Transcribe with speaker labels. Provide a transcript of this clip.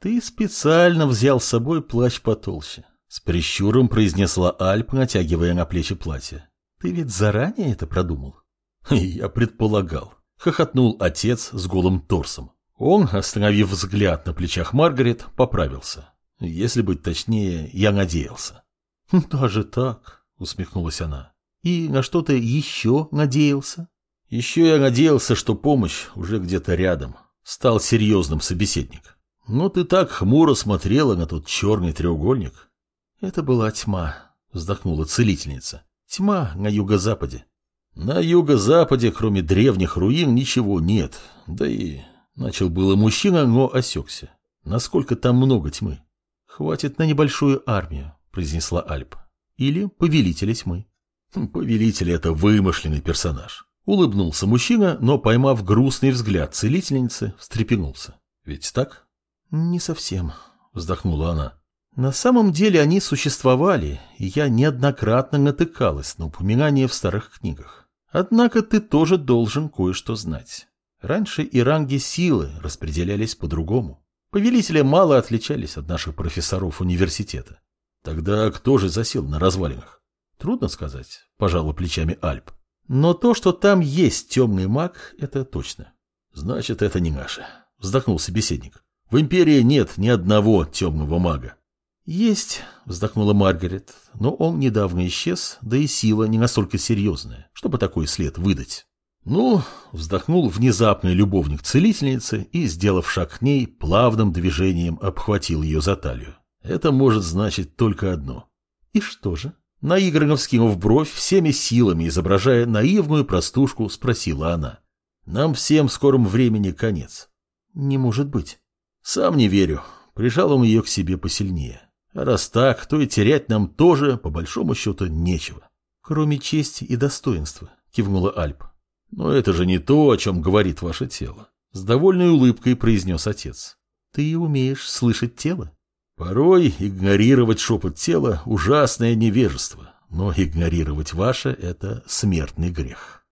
Speaker 1: Ты специально взял с собой плащ потолще. С прищуром произнесла Альп, натягивая на плечи платье. Ты ведь заранее это продумал? Я предполагал. Хохотнул отец с голым торсом. Он, остановив взгляд на плечах Маргарет, поправился. Если быть точнее, я надеялся. «Даже так?» — усмехнулась она. «И на что ты еще надеялся?» «Еще я надеялся, что помощь уже где-то рядом», — стал серьезным собеседник. «Но ты так хмуро смотрела на тот черный треугольник». «Это была тьма», — вздохнула целительница. «Тьма на юго-западе». «На юго-западе, кроме древних руин, ничего нет. Да и...» — начал было мужчина, но осекся. «Насколько там много тьмы?» «Хватит на небольшую армию», — произнесла Альп. «Или повелителя тьмы». «Хм, «Повелитель — это вымышленный персонаж». Улыбнулся мужчина, но, поймав грустный взгляд целительницы, встрепенулся. «Ведь так?» «Не совсем», — вздохнула она. «На самом деле они существовали, и я неоднократно натыкалась на упоминания в старых книгах. Однако ты тоже должен кое-что знать. Раньше и ранги силы распределялись по-другому. Повелители мало отличались от наших профессоров университета. Тогда кто же засел на развалинах? Трудно сказать, пожала плечами Альп. Но то, что там есть темный маг, это точно. Значит, это не наше, вздохнул собеседник. В империи нет ни одного темного мага. Есть, вздохнула Маргарет, но он недавно исчез, да и сила не настолько серьезная, чтобы такой след выдать. Ну, вздохнул внезапный любовник целительницы и, сделав шаг к ней, плавным движением обхватил ее за талию. Это может значить только одно. И что же? Наигранно вскинув бровь, всеми силами изображая наивную простушку, спросила она. Нам всем в скором времени конец. Не может быть. Сам не верю. Прижал он ее к себе посильнее. А раз так, то и терять нам тоже, по большому счету, нечего. Кроме чести и достоинства, кивнула Альп. Но это же не то, о чем говорит ваше тело. С довольной улыбкой произнес отец. Ты умеешь слышать тело? Порой игнорировать шепот тела – ужасное невежество, но игнорировать ваше – это смертный грех.